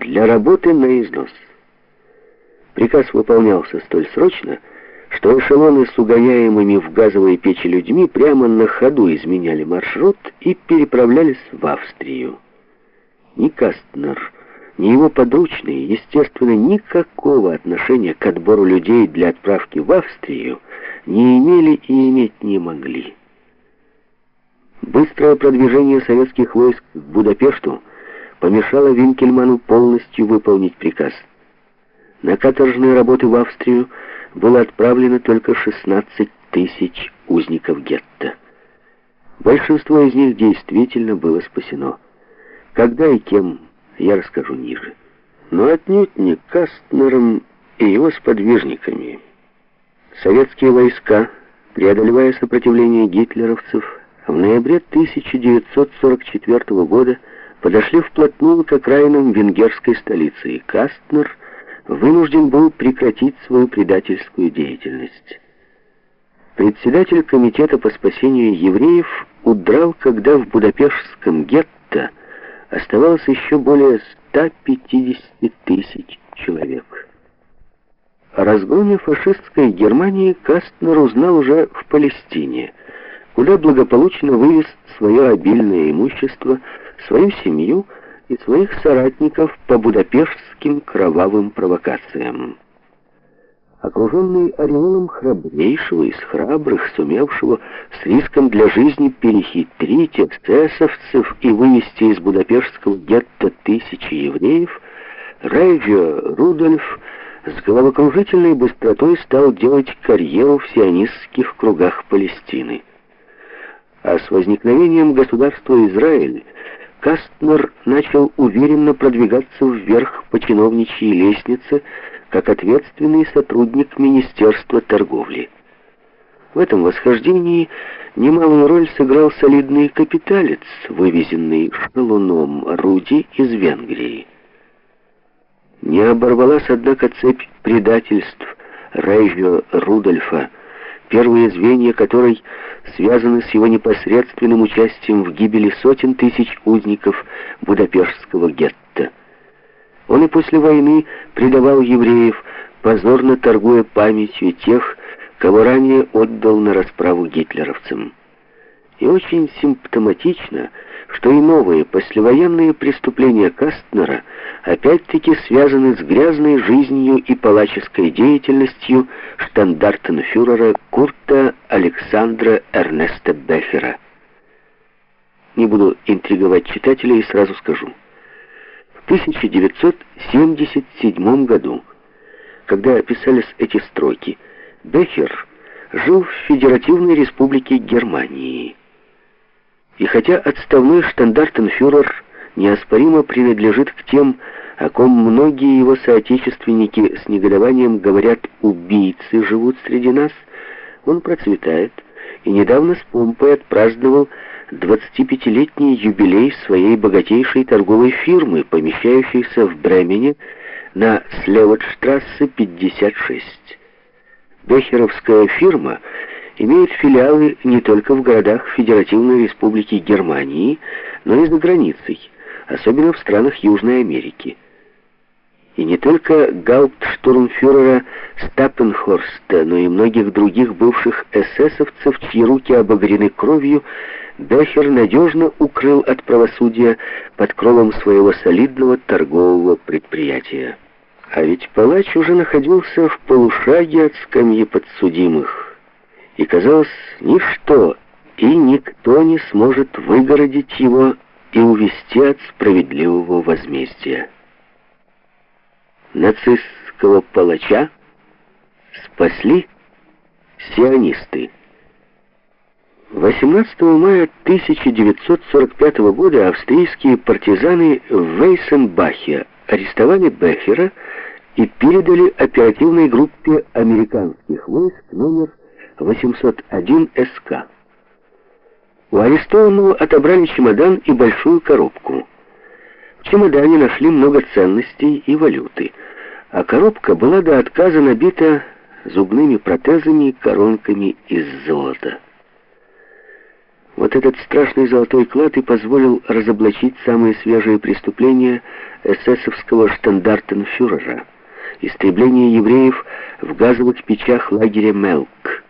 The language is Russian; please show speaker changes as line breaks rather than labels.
для работы на износ. Приказ выполнялся столь срочно, что эшелоны с угоняемыми в газовые печи людьми прямо на ходу изменяли маршрут и переправлялись в Австрию. Ни Кастнер, ни его подручные, естественно, никакого отношения к отбору людей для отправки в Австрию не имели и иметь не могли. Быстрое продвижение советских войск к Будапешту помешало Винкельману полностью выполнить приказ. На каторжные работы в Австрию было отправлено только 16 тысяч узников гетто. Большинство из них действительно было спасено. Когда и кем, я расскажу ниже. Но отнюдь не Кастнером и его сподвижниками. Советские войска, преодолевая сопротивление гитлеровцев, в ноябре 1944 года подошли вплотную к окраинам венгерской столицы, и Кастнер вынужден был прекратить свою предательскую деятельность. Председатель комитета по спасению евреев удрал, когда в Будапештском гетто оставалось еще более 150 тысяч человек. О разгоне фашистской Германии Кастнер узнал уже в Палестине, куда благополучно вывез свое обильное имущество, свою семью и своих соратников по будапештским кровавым провокациям. Окруженный ореолом храбрейшего из храбрых, сумевшего с риском для жизни перехитрить эксцессовцев и вывести из будапештского гетто тысячи евреев, Райвио Рудольф с головокружительной быстротой стал делать карьеру в сионистских кругах Палестины. А с возникновением государства Израиль Кастнер начал уверенно продвигаться вверх по чиновничьей лестнице, как ответственный сотрудник Министерства торговли. В этом восхождении немалую роль сыграл солидный капиталец, вывезенный шалуном Руди из Венгрии. Не оборвалась, однако, цепь предательств Рейжо Рудольфа, первые звенья которой связаны с его непосредственным участием в гибели сотен тысяч узников Будапештского гетто. Он и после войны предавал евреев, позорно торгуя памятью тех, кого ранее отдал на расправу гитлеровцам. И очень симптоматично, что и новые послевоенные преступления Кастнера опять-таки связаны с грязной жизнью и палаческой деятельностью штандартенфюрера Курта Александра Эрнеста Бефера. Не буду интриговать читателей и сразу скажу. В 1977 году, когда писались эти строки, Бехер жил в Федеративной Республике Германии. И хотя отставной штандартенфюрер неоспоримо принадлежит к тем, о ком многие его соотечественники с негодованием говорят «убийцы живут среди нас», он процветает и недавно с помпой отпраздновал 25-летний юбилей своей богатейшей торговой фирмы, помещающейся в Бремене на Слеводштрассе 56. Бехеровская фирма — имеет филиалы не только в городах Федеративной Республики Германии, но и за границей, особенно в странах Южной Америки. И не только гауптштурмфюрера Стаппенхорста, но и многих других бывших эсэсовцев, чьи руки обогрены кровью, Бехер надежно укрыл от правосудия под кровом своего солидного торгового предприятия. А ведь палач уже находился в полушаге от скамьи подсудимых и, казалось, ничто и никто не сможет выгородить его и увести от справедливого возмездия. Нацистского палача спасли сионисты. 18 мая 1945 года австрийские партизаны в Вейсенбахе арестовали Бехера и передали оперативной группе американских войск номер 801 СК. У арестованного отобрали чемодан и большую коробку. В чемодане нашли много ценностей и валюты, а коробка была до отказа набита зубными протезами и коронками из золота. Вот этот страшный золотой клад и позволил разоблачить самые свежие преступления эсэсовского штандартенфюрера, истребление евреев в газовых печах лагеря Мелк.